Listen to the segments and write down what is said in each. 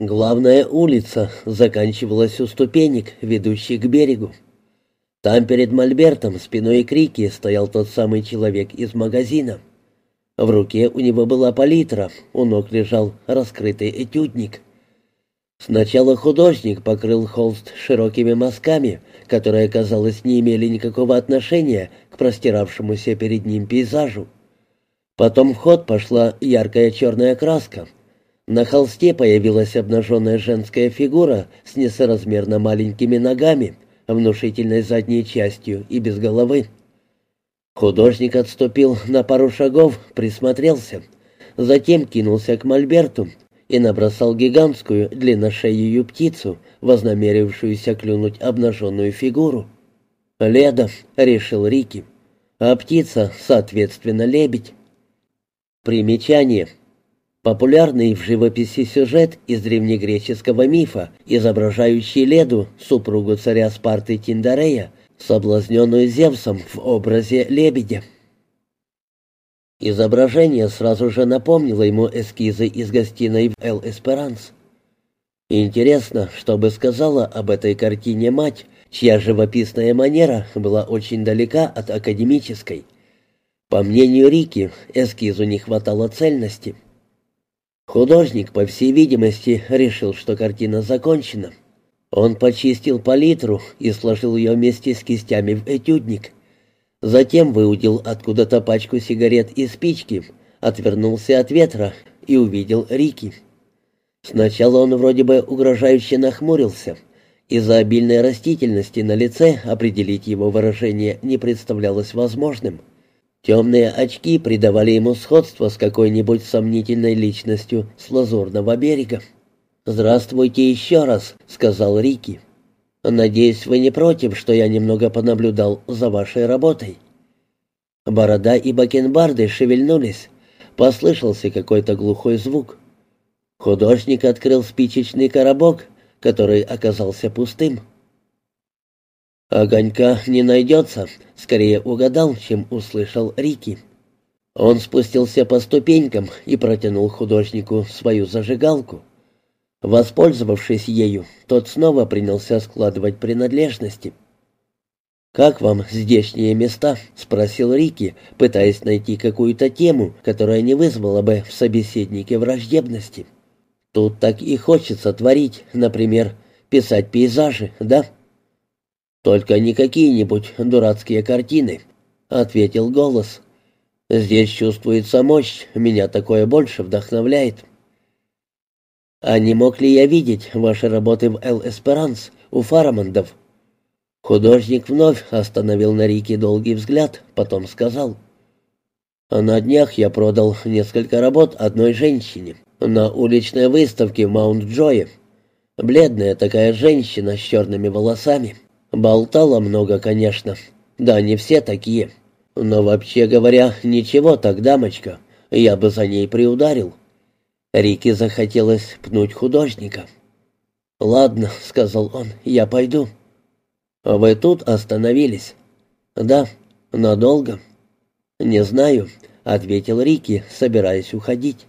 Главная улица заканчивалась у ступенек, ведущих к берегу. Там перед мольбертом спиной к Рике стоял тот самый человек из магазина. В руке у него была палитра, у ног лежал раскрытый этюдник. Сначала художник покрыл холст широкими мазками, которые, казалось, не имели никакого отношения к простиравшемуся перед ним пейзажу. Потом в ход пошла яркая черная краска. На холсте появилась обнаженная женская фигура с несоразмерно маленькими ногами, внушительной задней частью и без головы. Художник отступил на пару шагов, присмотрелся, затем кинулся к мольберту и набросал гигантскую длинношеюю птицу, вознамерившуюся клюнуть обнаженную фигуру. «Леда», — решил Рики, — «а птица, соответственно, лебедь». Примечание. Популярный в живописи сюжет из древнегреческого мифа, изображающий Леду, супругу царя Спарты Тиндарея, соблазненную Зевсом в образе лебедя. Изображение сразу же напомнило ему эскизы из гостиной в Эл Эсперанс. Интересно, что бы сказала об этой картине мать, чья живописная манера была очень далека от академической. По мнению Рики, эскизу не хватало цельности. Художник, по всей видимости, решил, что картина закончена. Он почистил палитру и сложил ее вместе с кистями в этюдник. Затем выудил откуда-то пачку сигарет и спички, отвернулся от ветра и увидел Рики. Сначала он вроде бы угрожающе нахмурился. Из-за обильной растительности на лице определить его выражение не представлялось возможным. Темные очки придавали ему сходство с какой-нибудь сомнительной личностью с лазурного берега. «Здравствуйте еще раз», — сказал Рики. «Надеюсь, вы не против, что я немного понаблюдал за вашей работой». Борода и бакенбарды шевельнулись. Послышался какой-то глухой звук. Художник открыл спичечный коробок, который оказался пустым. «Огонька не найдется», — скорее угадал, чем услышал Рики. Он спустился по ступенькам и протянул художнику свою зажигалку. Воспользовавшись ею, тот снова принялся складывать принадлежности. «Как вам здешние места?» — спросил Рики, пытаясь найти какую-то тему, которая не вызвала бы в собеседнике враждебности. «Тут так и хочется творить, например, писать пейзажи, да?» «Только не какие-нибудь дурацкие картины», — ответил голос. «Здесь чувствуется мощь, меня такое больше вдохновляет». «А не мог ли я видеть ваши работы в Эл Эсперанс у Фарамондов?» Художник вновь остановил на Рике долгий взгляд, потом сказал. «На днях я продал несколько работ одной женщине на уличной выставке в Маунт-Джое. Бледная такая женщина с черными волосами. Болтала много, конечно. Да, не все такие. Но вообще говоря, ничего так, дамочка. Я бы за ней приударил. Рике захотелось пнуть художника. «Ладно», — сказал он, — «я пойду». «Вы тут остановились?» «Да. Надолго?» «Не знаю», — ответил Рики, собираясь уходить.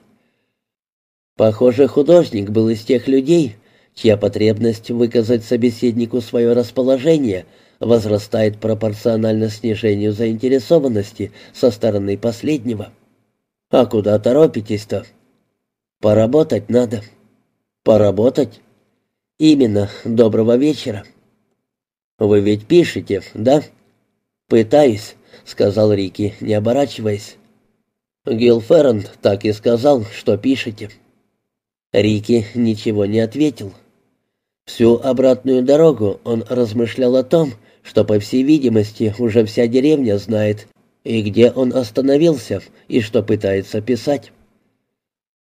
Похоже, художник был из тех людей, чья потребность выказать собеседнику свое расположение возрастает пропорционально снижению заинтересованности со стороны последнего. «А куда торопитесь-то?» «Поработать надо». «Поработать?» «Именно. Доброго вечера». «Вы ведь пишете, да?» «Пытаюсь», — сказал Рики, не оборачиваясь. «Гилл Ферранд так и сказал, что пишете». Рики ничего не ответил. Всю обратную дорогу он размышлял о том, что, по всей видимости, уже вся деревня знает, и где он остановился, и что пытается писать.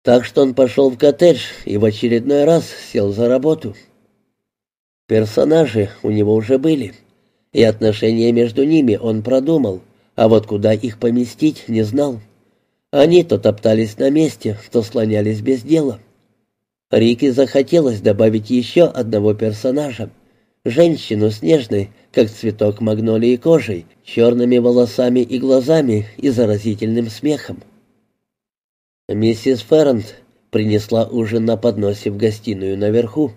Так что он пошел в коттедж и в очередной раз сел за работу. Персонажи у него уже были, и отношения между ними он продумал, а вот куда их поместить не знал. Они то топтались на месте, то слонялись без дела. Рике захотелось добавить еще одного персонажа. Женщину с нежной, как цветок магнолии кожей, черными волосами и глазами и заразительным смехом. Миссис Ферранд принесла ужин на подносе в гостиную наверху.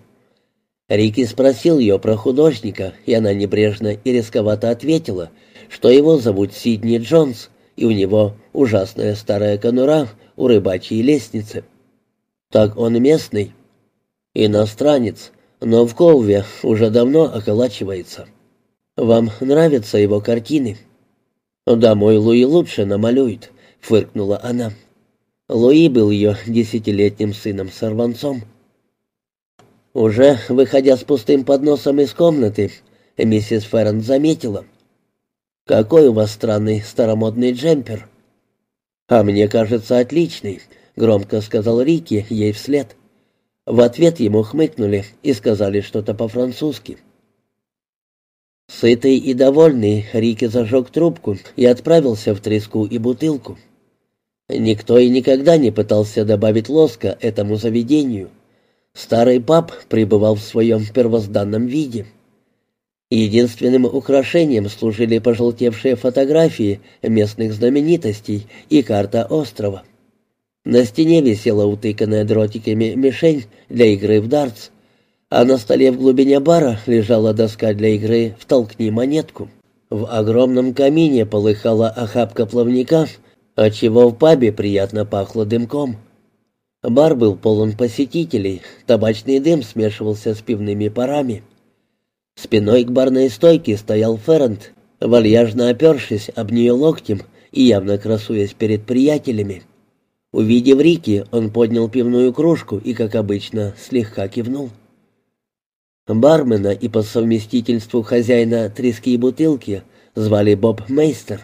Рики спросил ее про художника, и она небрежно и рисковато ответила, что его зовут Сидни Джонс, и у него ужасная старая конура у рыбачьей лестницы. Так он местный. Иностранец, но в Кове уже давно околачивается. Вам нравятся его картины? Да, мой Луи лучше намалюет, фыркнула она. Луи был ее десятилетним сыном-сорванцом. Уже выходя с пустым подносом из комнаты, миссис Феррен заметила. «Какой у вас странный старомодный джемпер?» «А мне кажется, отличный», — громко сказал Рики ей вслед. В ответ ему хмыкнули и сказали что-то по-французски. Сытый и довольный, Рики зажег трубку и отправился в треску и бутылку. Никто и никогда не пытался добавить лоска этому заведению. Старый пап пребывал в своем первозданном виде. Единственным украшением служили пожелтевшие фотографии местных знаменитостей и карта острова. На стене висела утыканная дротиками мишень для игры в дартс, а на столе в глубине бара лежала доска для игры в «Толкни монетку». В огромном камине полыхала охапка плавника, отчего в пабе приятно пахло дымком. Бар был полон посетителей, табачный дым смешивался с пивными парами. Спиной к барной стойке стоял Феррент, вальяжно опершись об нее локтем и явно красуясь перед приятелями. Увидев Рики, он поднял пивную кружку и, как обычно, слегка кивнул. Бармена и по совместительству хозяина трески и бутылки звали Боб Мейстер.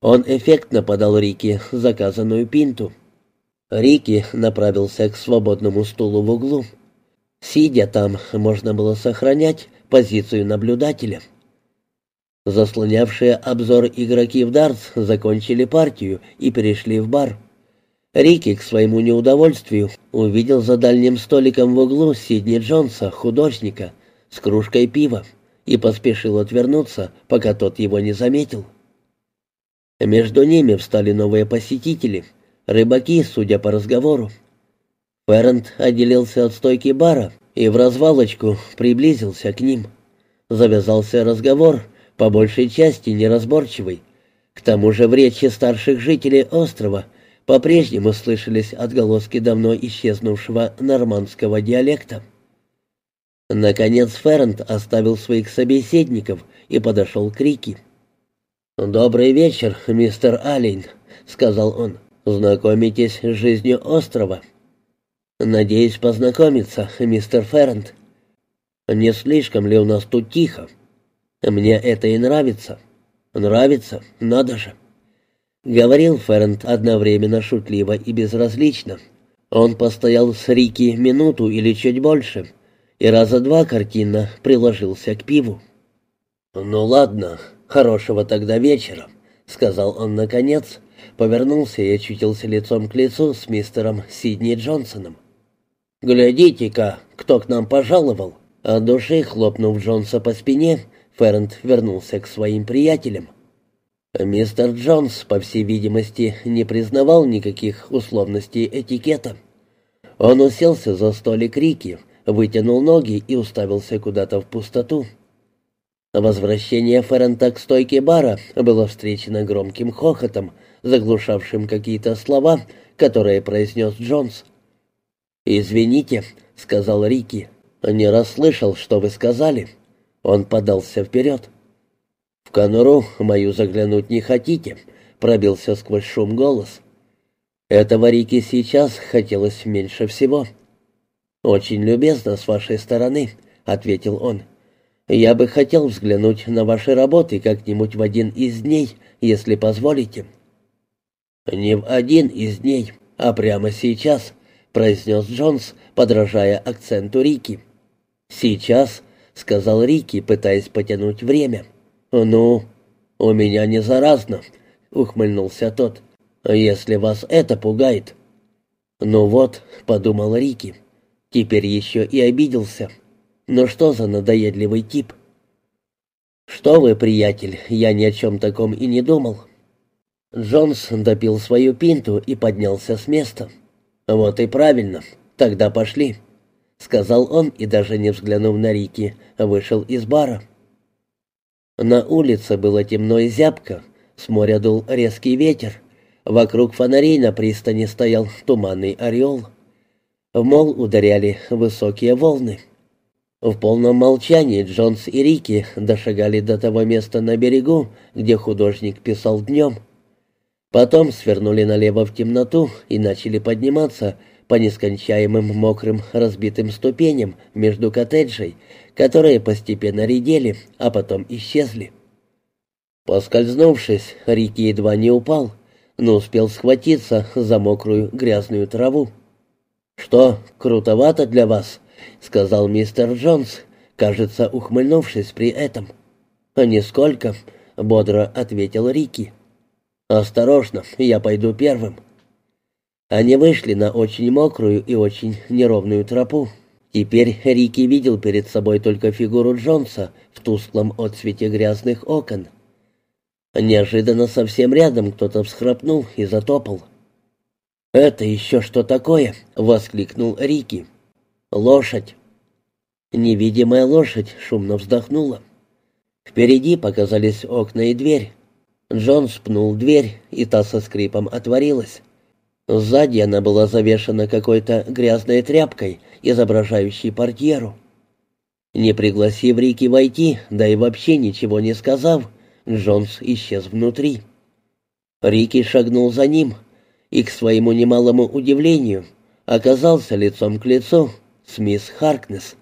Он эффектно подал Рике заказанную пинту. Рики направился к свободному стулу в углу. Сидя там, можно было сохранять позицию наблюдателя. Заслонявшие обзор игроки в дартс закончили партию и перешли в бар. Рики, к своему неудовольствию, увидел за дальним столиком в углу Сидни Джонса, художника, с кружкой пива, и поспешил отвернуться, пока тот его не заметил. Между ними встали новые посетители — Рыбаки, судя по разговору. Феррент отделился от стойки бара и в развалочку приблизился к ним. Завязался разговор, по большей части неразборчивый. К тому же в речи старших жителей острова по-прежнему слышались отголоски давно исчезнувшего нормандского диалекта. Наконец Феррент оставил своих собеседников и подошел к Рике. «Добрый вечер, мистер Аллен», — сказал он. Знакомитесь с жизнью острова. Надеюсь познакомиться, мистер Феррент. Не слишком ли у нас тут тихо? Мне это и нравится. Нравится, надо же. Говорил Феррент одновременно шутливо и безразлично. Он постоял с Рики минуту или чуть больше, и раза два картинно приложился к пиву. «Ну ладно, хорошего тогда вечера», — сказал он наконец, повернулся и очутился лицом к лицу с мистером Сидни Джонсоном. «Глядите-ка, кто к нам пожаловал!» От души, хлопнув Джонса по спине, Феррент вернулся к своим приятелям. Мистер Джонс, по всей видимости, не признавал никаких условностей этикета. Он уселся за столик Рики, вытянул ноги и уставился куда-то в пустоту. Возвращение Феррента к стойке бара было встречено громким хохотом, заглушавшим какие-то слова, которые произнес Джонс. «Извините», — сказал Рики, — «не расслышал, что вы сказали». Он подался вперед. «В конуру мою заглянуть не хотите», — пробился сквозь шум голос. Этого Рики сейчас хотелось меньше всего. «Очень любезно с вашей стороны», — ответил он. «Я бы хотел взглянуть на ваши работы как-нибудь в один из дней, если позволите». «Не в один из дней, а прямо сейчас», — произнес Джонс, подражая акценту Рики. «Сейчас», — сказал Рики, пытаясь потянуть время. «Ну, у меня не заразно», — ухмыльнулся тот. «Если вас это пугает». «Ну вот», — подумал Рики, — «теперь еще и обиделся. Ну что за надоедливый тип?» «Что вы, приятель, я ни о чем таком и не думал. Джонс допил свою пинту и поднялся с места. «Вот и правильно. Тогда пошли», — сказал он и, даже не взглянув на Рики, вышел из бара. На улице было темно и зябко, с моря дул резкий ветер. Вокруг фонарей на пристани стоял туманный ореол. В мол ударяли высокие волны. В полном молчании Джонс и Рики дошагали до того места на берегу, где художник писал днем. Потом свернули налево в темноту и начали подниматься по нескончаемым мокрым разбитым ступеням между коттеджей, которые постепенно редели, а потом исчезли. Поскользнувшись, Рики едва не упал, но успел схватиться за мокрую грязную траву. «Что, крутовато для вас?» — сказал мистер Джонс, кажется, ухмыльнувшись при этом. «Нисколько», — бодро ответил Рики. «Осторожно, я пойду первым». Они вышли на очень мокрую и очень неровную тропу. Теперь Рики видел перед собой только фигуру Джонса в тусклом отсвете грязных окон. Неожиданно совсем рядом кто-то всхрапнул и затопал. «Это еще что такое?» — воскликнул Рики. «Лошадь!» Невидимая лошадь шумно вздохнула. Впереди показались окна и дверь. Джон спнул дверь, и та со скрипом отворилась. Сзади она была завешена какой-то грязной тряпкой, изображающей портьеру. Не пригласив Рики войти, да и вообще ничего не сказав, Джонс исчез внутри. Рики шагнул за ним и, к своему немалому удивлению, оказался лицом к лицу с мисс Харкнес.